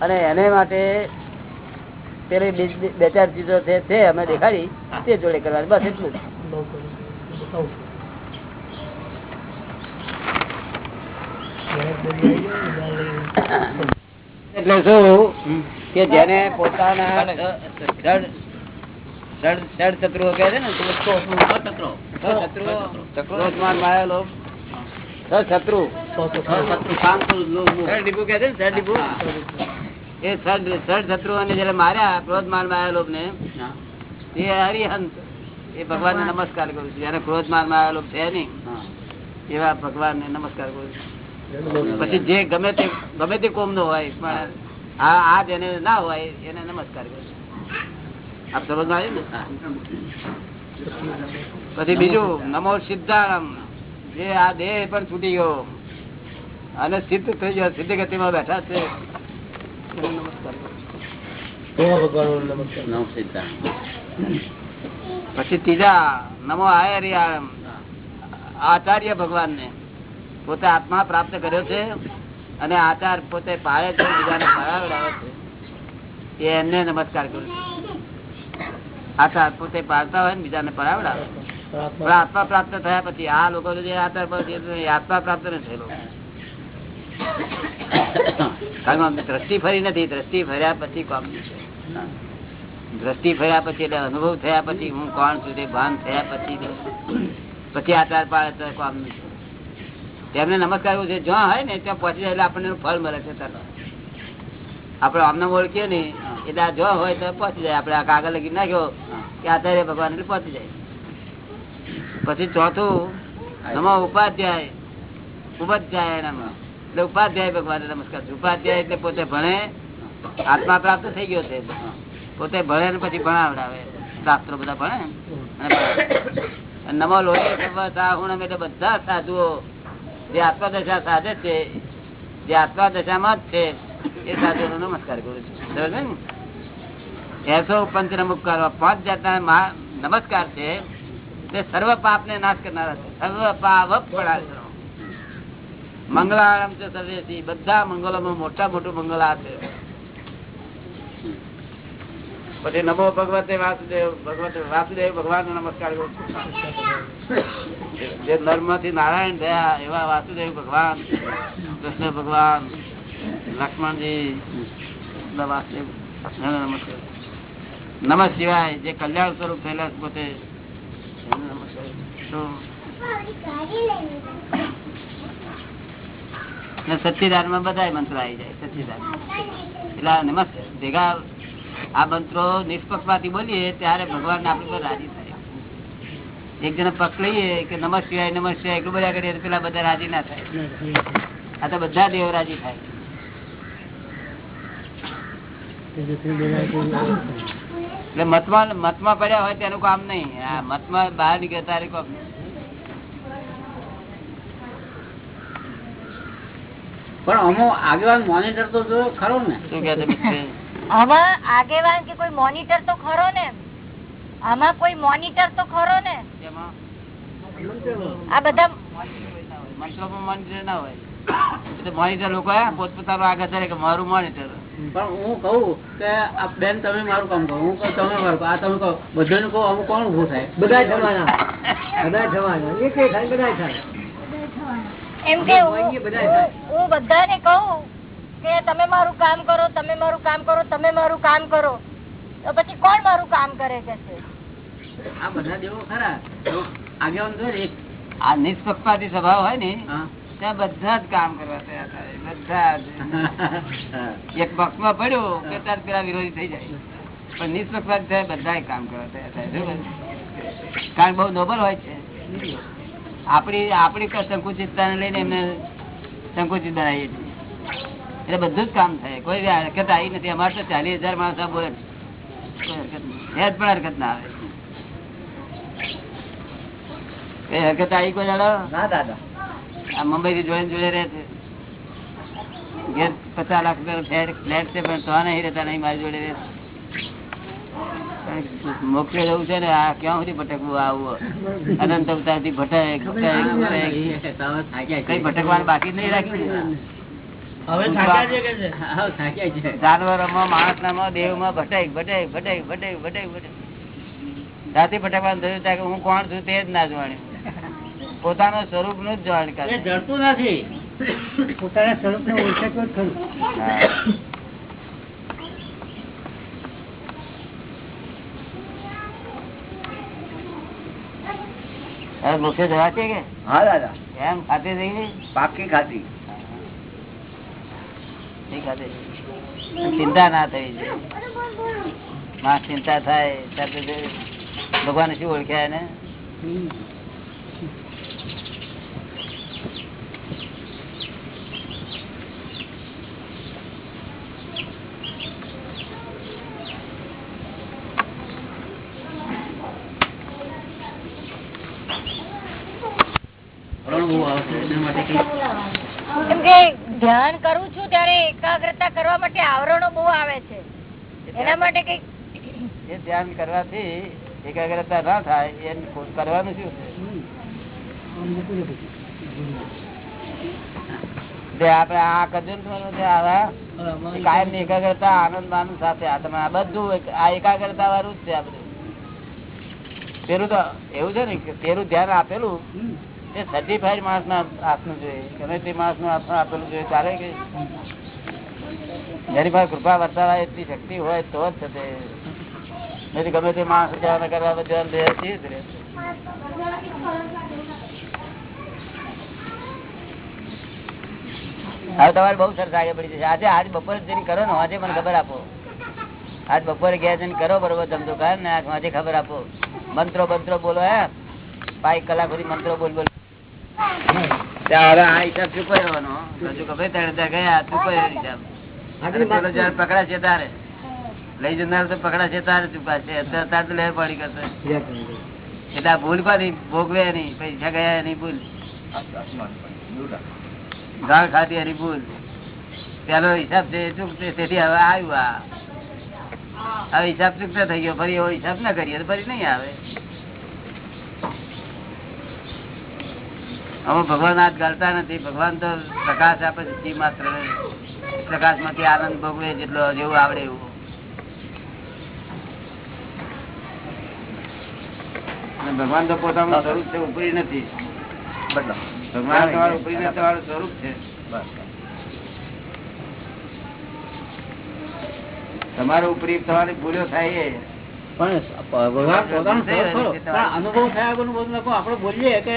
Speaker 1: અને એને માટે પેલી બીજ- બે ચાર ચીજો છે અમે દેખાડી તે જોડે કરવાની. બસ એટલું જ. એટલે શું? કે જેને પોતાના ષડ- ષડ ષડ શત્રુઓ કહે છે ને. શત્રુ. છે એ શત્રુઓને જયારે માર્યા ક્રોધ માન માયા ને એ હરિહંત. એ ભગવાન ને નમસ્કાર કરું છું. જયારે ક્રોધ માન માયા છે નહીં એવા ભગવાન ને નમસ્કાર કરું છું. પછી જે ગમે તે ગમે તે કોમ નો હોય પણ આ આ જેને ના હોય એને નમસ્કાર કરે. આપ સમજ આવ્યું ને? પછી બીજું નમો સિદ્ધારામ. જે આ દેહ પણ છૂટી ગયો અને સિદ્ધ થઈ ગયો સિદ્ધ ગતિમાં બેઠા છે. પછી ત્રીજા નમો આયરિયામ. આચાર્ય ભગવાન ને પોતે આત્મા પ્રાપ્ત કર્યો છે અને આચાર પોતે પાળે છે, બીજાને પરાવડાવે છે. એ એમને નમસ્કાર કરું છું. આચાર પોતે પાળતા હોય ને બીજાને પરાવડાવે પણ આત્મા પ્રાપ્ત થયા પછી આ લોકો જે આચાર પર આત્મા પ્રાપ્ત નથી થયેલો. દ્રષ્ટિ ફરી નથી, દ્રષ્ટિ ફર્યા પછી કોમ દ્રષ્ટિ ફર્યા પછી એટલે અનુભવ થયા પછી હું કોણ છું તે ભાન થયા પછી પછી આચાર પાડે તો કોમ નહીં તેમને નમસ્કાર એવું છે. જ્યાં હોય ને ત્યાં પહોંચી જાય એટલે આપણને ફળ મળે છે તરત. આપણે આમને ઓળખીએ ને એટલે આ હોય તો પહોંચી જાય. આપણે કાગળ લખી નાખ્યો કે આચાર્ય ભગવાન એટલે પહોંચી જાય. પછી ચોથું એમાં ઉપાધ્યાય. ઉપાધ્યાય એનામાં. એટલે ઉપાધ્યાય ભગવાન નમસ્કાર ઉપાધ્યાય એટલે પોતે ભણે, આત્મા પ્રાપ્ત થઈ ગયો છે. પોતે ભણે ને પછી ભણાવડાવે. શાસ્ત્રો બધા ભણે અને. નમો લોહી બધા સાધુઓ જે આત્મદશા સાધે છે, જે આત્મદશામાં જ છે, એ સાધુઓનો નમસ્કાર કરું છું. સમજ ને? એસો પંચ નમુકાર પાંચ જાતના નમસ્કાર છે, તે સર્વ પાપ ને નાશ કરનારા છે. સર્વ પાપ પડાશે મંગળારમ છે સર્વેથી બધા મંગલોમાં મોટા મોટું મંગળ છે. પછી નમો ભગવતે વાસુદેવ, ભગવત વાસુદેવ ભગવાન નમસ્કાર કરું જે નર્મથી નારાયણ થયા એવા વાસુદેવ ભગવાન, કૃષ્ણ ભગવાન, લક્ષ્મણજી વાસુદેવ નમસ્કાર નમ શિવાય, જે કલ્યાણ સ્વરૂપ થયેલા પોતે સચ્ચિદાનમાં બધા મંત્ર આવી જાય સચ્ચિદાન એટલે નમસ્કાર, ભેગા આ મંત્રો નિષ્પક્ષપાતી બોલીએ ત્યારે ભગવાન આપણી પર રાજી થાય. એક જણા પક્ષ લઈએ કે નમઃ શિવાય નમઃ શિવાય એટલું બધા કરીએ પેલા બધા રાજી ના થાય. આ તો બધા દેવ રાજી થાય. એટલે મતમાં મતમાં પડ્યા હોય તેનું કામ નહીં. આ મતમાં બહાર નીકળે તારે કામ નહીં.
Speaker 8: પણ અમો આગેવાન મોનિટર તો ખરો ને.
Speaker 1: શું કે?
Speaker 2: આમાં આગેવાન કે કોઈ મોનિટર તો ખરો ને? આમાં કોઈ મોનિટર તો ખરો ને? આ બધા
Speaker 1: ના હોય. મોનિટર લોકો આગળ ધરે કે મારું મોનિટર
Speaker 8: પણ હું કહું કે બેન તમે મારું કામ કહો હું કહું તમે મારું આ તમે કહો. બધાને કહો અમુક કોણ ઉભું થાય?
Speaker 7: બધા જવાના. બધા એક એક થાય બધા થાય.
Speaker 2: એમ કે હું
Speaker 7: બધા થાય.
Speaker 2: હું બધાને કહું કે તમે મારું કામ કરો તમે મારું કામ કરો તમે મારું કામ કરો. તો પછી કોણ મારું કામ કરે કે છે?
Speaker 8: આ બધા દેવો ખરા. આગેવાન તો એક
Speaker 1: આ નિષ્પક્ષપાતી સ્વભાવ હોય ને ત્યાં બધા જ કામ કરવા તૈયાર થાય. બધા જ. એક પક્ષમાં પડ્યો કે તાર પેલા વિરોધી થઈ જાય. પણ નિષ્પક્ષપાત થાય બધા કામ કરવા તૈયાર થાય. કારણ બહુ નોબલ હોય છે. આપણી આપણી સંકુચિતતા ને લઈને એમને સંકુચિત બનાવીએ છીએ. એટલે બધું જ કામ થાય. કોઈ હરકત આવી નથી અમારે તો ચાલીસ હજાર માણસો બોલે. સહેજ પણ હરકત ના આવે. કઈ હરકત આવી કોઈ દાડો?
Speaker 7: ના દાદા.
Speaker 1: આ મુંબઈ થી જોઈને જોડે રહે છે. ઘેર પચાસ લાખ રૂપિયા ફ્લેટ છે પણ તો નહીં રહેતા નહીં મારી જોડે રહે. મોક્ષે જવું છે ને આ ક્યાં સુધી ભટકવું આવું? અનંત અવતારથી ભટક કઈ. ભટકવાનું બાકી નહીં રાખ્યું જાનવરોમાં માણસનામાં ભટકવાનું થયું કે હું કોણ છું તે જ ના જાણ્યું પોતાનું સ્વરૂપનું જ જાણ
Speaker 8: એ
Speaker 1: કરે
Speaker 8: જડતું નથી.
Speaker 7: પોતાના સ્વરૂપને ઓળખે તો જ ખરું
Speaker 1: મોક્ષે જવા છે કે?
Speaker 3: હા દાદા.
Speaker 1: એમ ખાતી થઈ ગઈ
Speaker 3: પાકી ખાતી
Speaker 1: નહીં ખાતે ચિંતા ના થઈ છે માસ ચિંતા થાય ત્યારે તો ભગવાન શું ઓળખ્યા એને
Speaker 8: રણ બહુ આવશે એના માટે કઈ
Speaker 2: કેમ કે ધ્યાન કરું છું ત્યારે એકાગ્રતા કરવા માટે આવરણો બહુ આવે છે. એના માટે કઈ
Speaker 1: એ ધ્યાન કરવાથી એકાગ્રતા ના થાય એ કરવાનું શું? આ કાયમની એકાગ્રતા આનંદ માનંદ સાથે આ તમે આ બધું આ એકાગ્રતા વાળું જ છે આ બધું પેલું તો એવું છે ને પેલું ધ્યાન આપેલું સર્ટિફાઈડ માણસ ના હાથનું જોઈએ. ગમે તે માણસનું આત્મા આપેલું જોઈએ, ચાલે કે? જેની પાસે કૃપા વર્તાવા એટલી શક્તિ હોય તો જ થશે. નથી ગમે તે માણસ ધ્યાન કરવા બધા લે છે જ રે. હવે તમારે બહુ સરસ આગળ પડી જશે. આજે આજ બપોરે જઈને કરો ને, આજે મને ખબર આપો. આજ બપોરે ગયા જઈને કરો બરોબર ધંધો કર ને આજ ખબર આપો. મંત્રો મંત્રો બોલો હે પાંચ કલાક સુધી મંત્રો બોલ બોલ. હવે આ હિસાબ ચૂકવવાનો હજુ ખબર ત્યારે ત્યાં ગયા ચૂકવ્યો હિસાબ અને પકડાશે તારે લઈ જનાર તો પકડાશે તારે ચૂકાશે અત્યારે તારે તો લેવા પડી કરશે. એટલે આ ભૂલ કોની? ભોગવે નહીં. પૈસા ગયા એની ભૂલ. ગાળ ખાધી એની ભૂલ. પેલો હિસાબ છે એ ચૂકશે તેથી હવે આવ્યું આ. હવે હિસાબ ચૂકતા થઈ ગયો. ફરી એવો હિસાબ ના કરીએ તો ફરી નહીં આવે. અમે ભગવાન હાથ ગાલતા નથી. ભગવાન તો પ્રકાશ આપે છે જીવ માત્ર પ્રકાશમાંથી આનંદ ભોગવે જેટલો જેવું આવડે એવું. ભગવાન તો પોતાનું સ્વરૂપ છે ઉપરી નથી. ભગવાન તમારું ઉપરી નથી તમારું સ્વરૂપ છે. તમારું ઉપરી તમારી ભૂલો થાય
Speaker 8: પણ ભગવાન પોતાનું સ્વરૂપ ખરું. અનુભવ થયા વગરનું બધું લખો. આપણે બોલીએ કે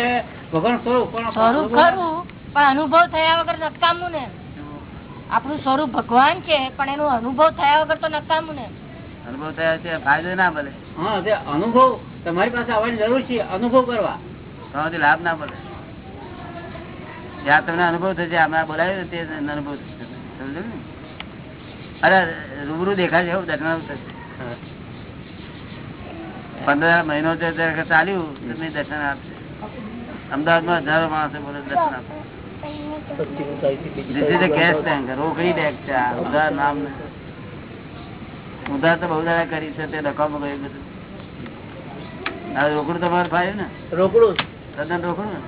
Speaker 8: ભગવાન સ્વરૂપ પણ
Speaker 2: સ્વરૂપ ખરું પણ અનુભવ થયા વગર નકામું ને. આપણું સ્વરૂપ ભગવાન છે પણ એનો અનુભવ થયા વગર તો નકામું ને.
Speaker 1: અનુભવ થયા છે ફાયદો ના મળે
Speaker 8: હા તે અનુભવ તમારી પાસે આવવાની જરૂર છે અનુભવ કરવા.
Speaker 1: તમારાથી લાભ ના મળે જ્યાં તમને અનુભવ થશે હમણાં બોલાવ્યું તે અનુભવ થશે. અરે રૂબરૂ દેખાશે એવું દર્શન થશે. પંદર મહિનો છે ત્યારે ચાલ્યું દર્શન આપશે. અમદાવાદમાં હજારો માણસો બોલે દર્શન આપશે રોકડી છે ઉધાર નામ. ઉધાર તો બહુ દાડા કરી છે તે રકમ ગયું બધું. રોકડું તમારે ફાયું ને?
Speaker 7: રોકડું
Speaker 1: તદ્દન રોકડું ને?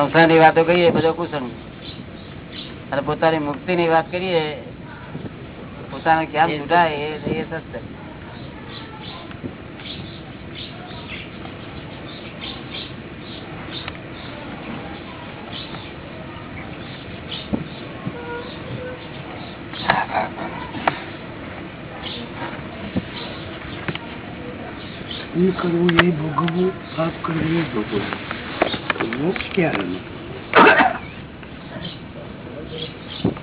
Speaker 1: સંસારની વાતો કહીએ બધો કુસંગ અને પોતાની મુક્તિ ની વાત કરીએ, પોતાને કેમ છૂટાય એ એ સત્ય
Speaker 7: પુણ્ય કરવું, એ ભોગવવું પાપ કરવું એ ભોગવવું મોક્ષ ક્યારે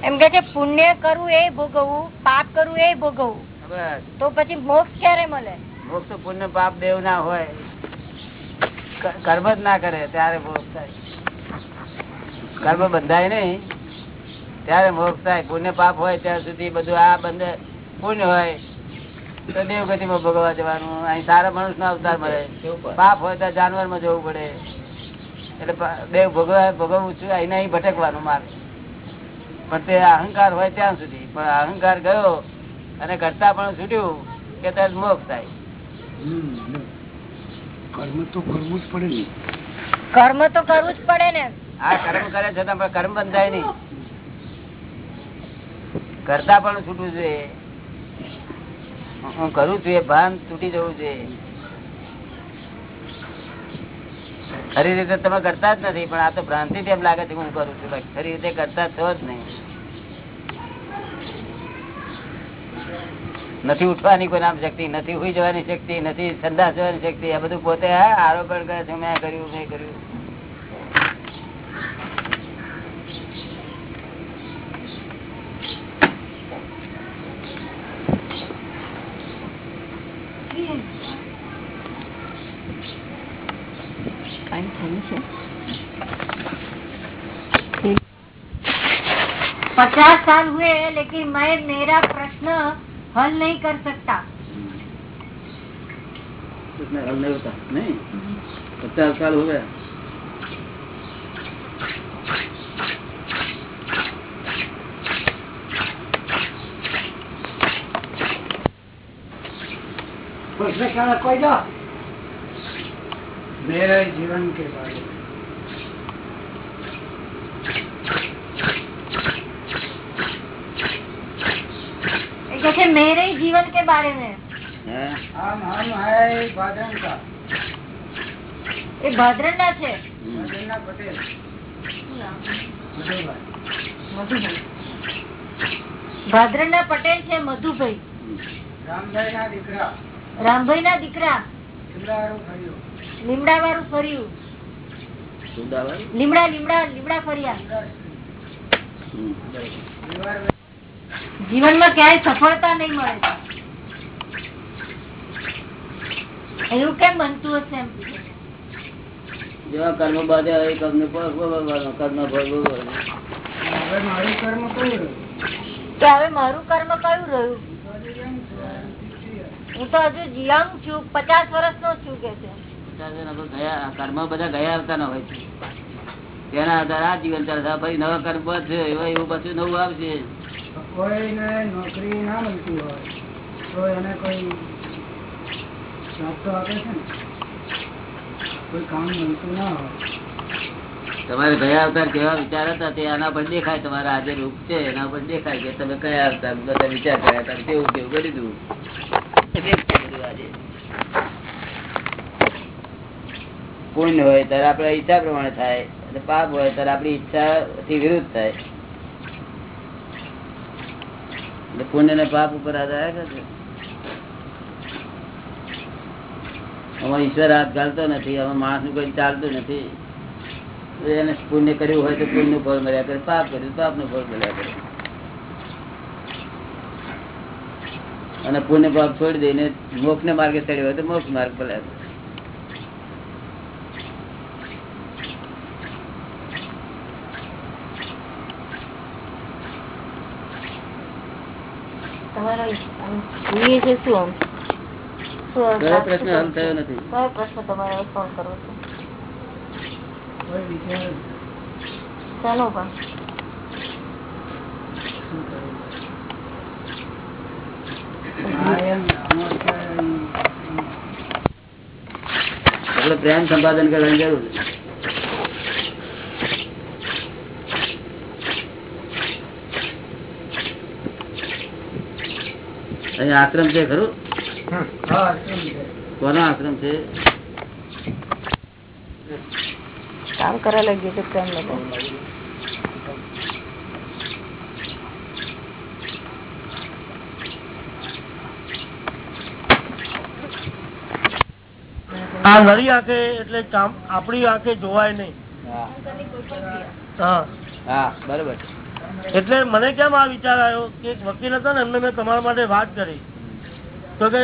Speaker 2: એમ કે છે પુણ્ય કરવું એ ભોગવવું પાપ કરવું એ ભોગવવું તો પછી મોક્ષ ક્યારે મળે?
Speaker 1: મોક્ષ પુણ્ય પાપ દેવ ના હોય. કર્મ જ ના કરે ત્યારે મોક્ષ થાય. કર્મ બંધાય નહીં. ત્યારે મોક્ષ થાય. પુણ્ય પાપ હોય ત્યાં સુધી બધું આ બંધ પુણ્ય હોય. તો દેવગતિ માં ભોગવવા જવાનું. અહીં સારા મનુષ્ય નો અવતાર મળે. પાપ હોય તો જાનવરમાં જવું પડે. એટલે દેવ ભોગવા ભોગવવું છું અહીં અહીં ભટકવાનું માર પણ તે અહંકાર હોય ત્યાં સુધી. પણ અહંકાર ગયો અને કરતા પણ છૂટ્યું કે તરત મોક્ષ થાય.
Speaker 7: કર્મ તો કરવું જ પડે ને.
Speaker 2: કર્મ તો કરવું જ પડે ને.
Speaker 1: આ કર્મ કરે છતાં પણ કર્મ બંધાય નહીં. કરતા પણ છૂટવું જોઈએ. હું કરું છું એ ભાન તૂટી જવું જોઈએ. ખરી રીતે તમે કરતા જ નથી, પણ આ તો ભ્રાંતિ એમ લાગે છે હું કરું છું. ખરી રીતે કરતા છો જ નહીં. નથી ઉઠવાની કોઈ નામ શક્તિ, નથી ઉઈ જવાની શક્તિ, નથી સંદાસ જવાની શક્તિ, આ બધું પોતે આરોપણ કરે છે, મેં કર્યું મેં કર્યું.
Speaker 2: पचास साल हुए लेकिन मैं मेरा प्रश्न हल नहीं कर सकता।
Speaker 1: उसमें हल नहीं होता। नहीं? पचास साल हो गया।
Speaker 7: प्रश्न क्या कोई जा मेरे जीवन के बारे में।
Speaker 2: ये कहते मेरे जीवन के बारे में
Speaker 1: हैं?
Speaker 7: हम हम है बादन का
Speaker 2: એ ભાદરણના છે
Speaker 7: બાદનના પટેલ મધુભાઈ
Speaker 2: ભાદરણના પટેલ છે મધુભાઈ
Speaker 7: રામભાઈ ના દીકરા
Speaker 2: રામભાઈ ના દીકરા
Speaker 7: ચંદ્રારું થયું
Speaker 2: લીમડા વાળું ફર્યું
Speaker 1: સુદાવાઈ?
Speaker 2: લીમડા લીમડા લીમડા ફર્યા
Speaker 1: હમ.
Speaker 2: જીવનમાં ક્યાંય સફળતા નહીં મળે. એવું કેમ બનતું હશે એમ?
Speaker 1: જેવા કર્મ હોય કર્મ કર્મ ફળ
Speaker 7: હવે મારું કર્મ કયું
Speaker 2: કે હવે મારું કર્મ કયું રહ્યું? હું તો હજુ યંગ છું પચાસ વર્ષ નો છું કે છે.
Speaker 1: કર્મ બધા ગયા આવતા ના હોય છે. તેના આધારે આ જીવન ચાલે છે. પછી નવા કર્મ છે એવું પછી નવું આવશે.
Speaker 7: કોઈને નોકરી ના મળતી હોય, તો એને કોઈ જોબ આપે છે ને? કોઈ કામ મળતું ના હોય.
Speaker 1: તમારે ગયા અવતાર કેવા વિચાર હતા? તે આના પર દેખાય, તમારા આજે રૂપ છે, એના પર દેખાય કે તમે કયા અવતાર બધા વિચાર કર્યા હતા? કેવું કેવું? કરી દીધું પુણ્ય હોય ત્યારે આપડે ઈચ્છા પ્રમાણે થાય, અને પાપ હોય ત્યારે આપડી ઈચ્છા થી વિરુદ્ધ થાય. એટલે પુણ્ય ને પાપ ઉપર આધાર રાખે અમારે ઈશ્વર હાથ ઘાલતો નથી, આમાં માણસનું કોઈ ચાલતું નથી. એને પુણ્ય કર્યું હોય તો પુણ્યનું ફળ મળ્યા કરે, પાપ કર્યું પાપનું ફળ મળ્યા કરે. અને પુણ્ય પાપ છોડી દઈને મોક્ષ ને માર્ગે ચડ્યો હોય તો મોક્ષ માર્ગ મળ્યા કરે
Speaker 2: જોઈએ છે શું?
Speaker 1: કયો પ્રશ્ન હલ થયો નથી?
Speaker 2: કયો પ્રશ્ન તમારે સોલ્વ કરવો છે? ચાલો પણ.
Speaker 1: પ્રેમ સંપાદન કરવાની જરૂર છે. અહીંયા આશ્રમ છે ખરું? કોનો આશ્રમ છે?
Speaker 2: કામ કરવા લાગીએ તો કેમ લોકો.
Speaker 9: આ નરી આંખે એટલે આપણી આંખે જોવાય નહીં.
Speaker 1: હા.
Speaker 9: હા.
Speaker 1: હા બરોબર
Speaker 9: એટલે મને કેમ આ વિચાર આવ્યો કે એક વકીલ હતો ને એમને મેં તમારા માટે વાત કરી. તો કે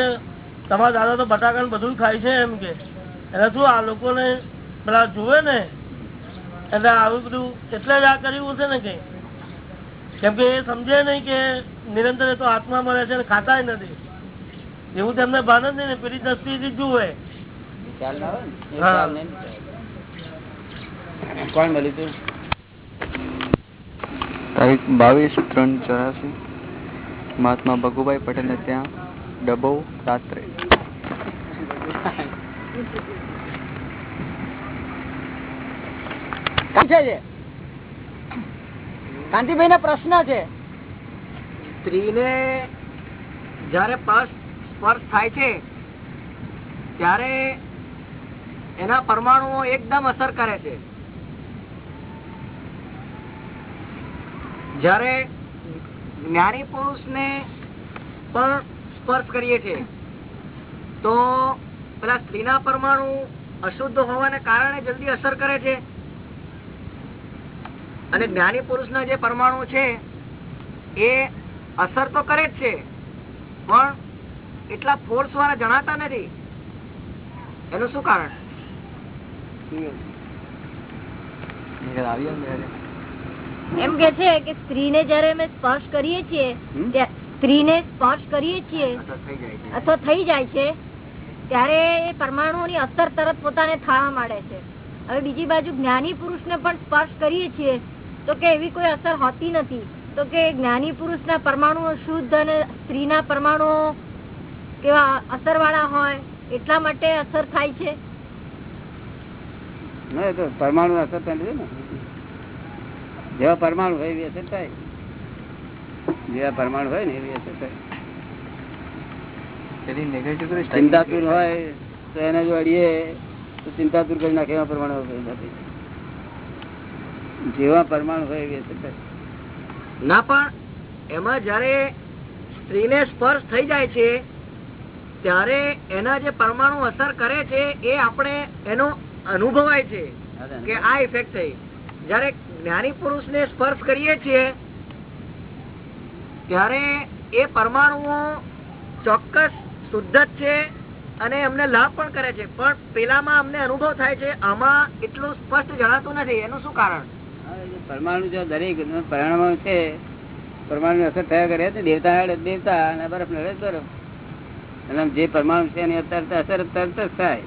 Speaker 9: તમારા દાદા તો બટાકા બધું ખાય છે એમ કે. એટલે શું આ લોકોને પેલા જુએ ને? એટલે આવું બધું એટલે જ આ કર્યું હશે ને કે કેમ કે એ સમજે નહીં કે નિરંતર એ તો આત્મા મળે છે ને ખાતાય નથી. એવું તેમને ભાન જ નહીં ને પેલી દ્રષ્ટિથી જુએ.
Speaker 1: કોણ મળ્યું
Speaker 10: તારીખ બાવીસ ત્રણ ચોરાસી. મહાત્મા ભગુભાઈ પટેલને ત્યાં ડબો રાત્રે.
Speaker 5: કાંતિભાઈ ને પ્રશ્ન છે.
Speaker 11: સ્ત્રીને જયારે સ્પર્શ સ્પર્શ થાય છે ત્યારે એના પરમાણુઓ એકદમ અસર કરે છે. જયારે જ્ઞાની પુરુષ ને પણ સ્પર્શ કરીએ છીએ, તો પેલા સ્ત્રીના પરમાણુ અશુદ્ધ હોવાને કારણે જલ્દી અસર કરે છે. અને જ્ઞાની પુરુષના જે પરમાણુ છે, એ અસર તો કરે જ છે, પણ એટલા ફોર્સ વાળા જણાતા નથી. એનું શું કારણ?
Speaker 2: એમ કે છે કે સ્ત્રીને જયારે અમે સ્પર્શ કરીએ છીએ સ્ત્રીને સ્પર્શ કરીએ છીએ અથવા થઈ જાય છે. ત્યારે એ પરમાણુઓની અસર તરત પોતાને થવા માંડે છે. હવે બીજી બાજુ જ્ઞાની પુરુષને પણ સ્પર્શ કરીએ છીએ તો કે એવી કોઈ અસર હોતી નથી. તો કે જ્ઞાની પુરુષના પરમાણુઓ શુદ્ધ અને સ્ત્રીના પરમાણુઓ કેવા અસર વાળા હોય એટલા માટે અસર થાય છે?
Speaker 1: પરમાણુ અસર થાય છે ને. જેવા પરમાણુ હોય એવી અસર થાય. જેવા પરમાણુ હોય ને એવી અસર થાય. ચિંતાતુર હોય તો એને જો અડીએ તો ચિંતાતુર કરી નાખે એવા પરમાણુ જેવા પરમાણુ હોય એવી અસર થાય.
Speaker 11: ના પણ એમાં જયારે સ્ત્રીને સ્પર્શ થઈ જાય છે ત્યારે એના જે પરમાણુ અસર કરે છે એ આપણે એનો અનુભવાય છે કે આ ઇફેક્ટ થઈ. જયારે જ્ઞાની પુરુષ ને સ્પર્શ કરીએ છીએ, ત્યારે એ પરમાણુઓ ચોક્કસ શુદ્ધ જ છે અને એમને લાભ પણ કરે છે. પણ પેલામાં અમને અનુભવ થાય છે, આમાં એટલું સ્પષ્ટ જણાતું નથી. એનું શું કારણ?
Speaker 1: પરમાણુ જો દરેક પરમાણુ છે પરમાણુ અસર થયા કરે દેવતા હેડે દેવતા અને બરફ લડે બરફ. અને જે પરમાણુ છે એની અસર અસર તરત જ થાય.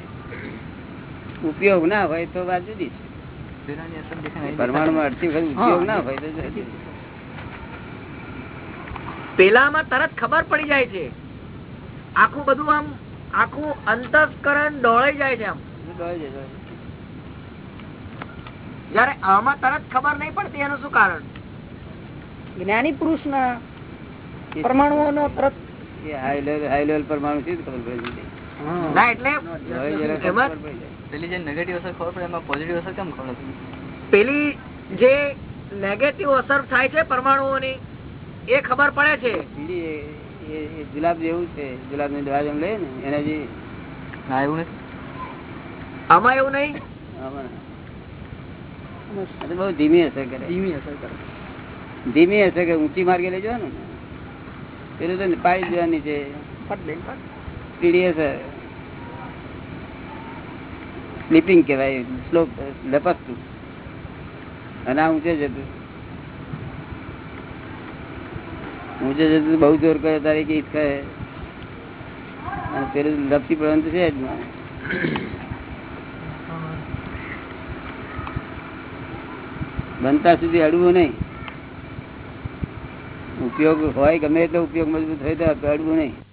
Speaker 1: ઉપયોગ ના હોય તો વાત જુદી છે. પરમાણુ માં અડધી વખત ઉપયોગ ના હોય તો
Speaker 11: પેલામાં તરત ખબર પડી જાય છે. આખું બધું આમ આખું અંતસ્કરણ ડોળાઈ જાય છે આમ. જયારે આમાં તરત ખબર નહીં પડતી એનું શું કારણ?
Speaker 5: જ્ઞાની પુરુષ ના પરમાણુઓ નો તરત.
Speaker 1: હાઈ લેવલ હાઈ લેવલ પરમાણુ છે ખબર પડી જાય.
Speaker 11: ના એટલે
Speaker 10: પેલી જે નેગેટિવ અસર ખબર પડે એમાં પોઝિટિવ અસર કેમ ખબર નથી?
Speaker 11: પેલી જે નેગેટિવ અસર થાય છે પરમાણુઓની એ ખબર પડે છે.
Speaker 1: ગુલાબ જેવું છે ગુલાબની દવા જેમ લઈએ ને એને જે
Speaker 10: ના એવું નથી.
Speaker 11: આમાં એવું નહીં?
Speaker 1: બહુ ધીમી અસર કરે.
Speaker 5: ધીમી અસર કરે.
Speaker 1: ધીમી અસર કરે ઊંચી માર્ગે લઈ જવાનું ને? પેલું તો પાડી દેવાની છે. સ્પીડી અસર સ્લીપિંગ કહેવાય સ્લો લપસતું. અને આ ઊંચે જતું. ઊંચે જતું બહુ જોર કરે તારે કે ઈચ્છા. અને પેલું લપસી પડવાનું છે જ. બનતા સુધી અડવું નહીં. ઉપયોગ હોય ગમે એટલો ઉપયોગ મજબૂત હોય તો અડવું નહીં.